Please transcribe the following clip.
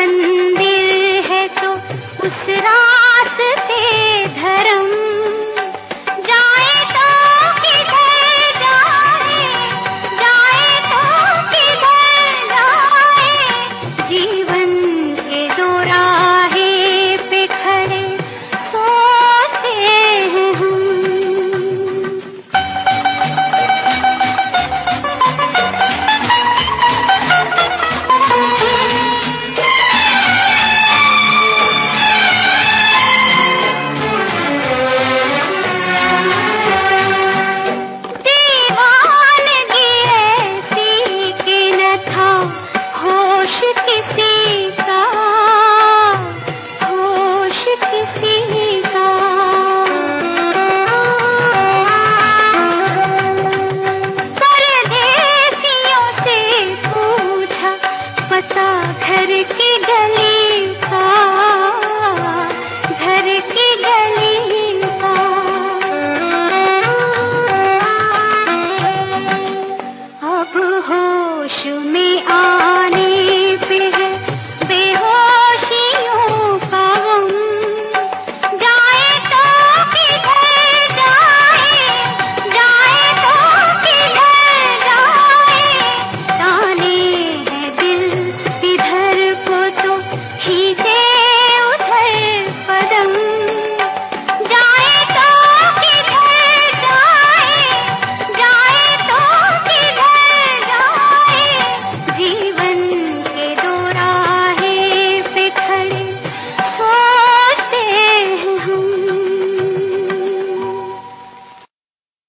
मंदिर है तो उस रा अब होश में आने